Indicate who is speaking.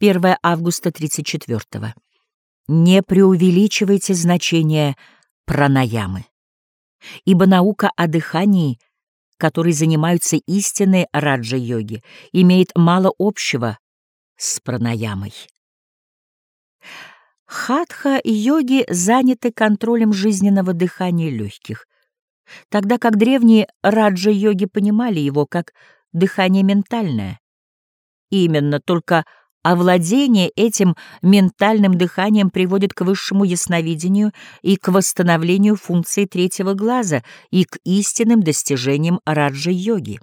Speaker 1: 1 августа 34 -го. Не преувеличивайте значение пранаямы, ибо наука о дыхании, которой занимаются истинные раджа-йоги, имеет мало общего с пранаямой. Хатха-йоги заняты контролем жизненного дыхания легких, тогда как древние раджа-йоги понимали его как дыхание ментальное. Именно только овладение этим ментальным дыханием приводит к высшему ясновидению и к восстановлению функции третьего глаза и к истинным достижениям раджа-йоги.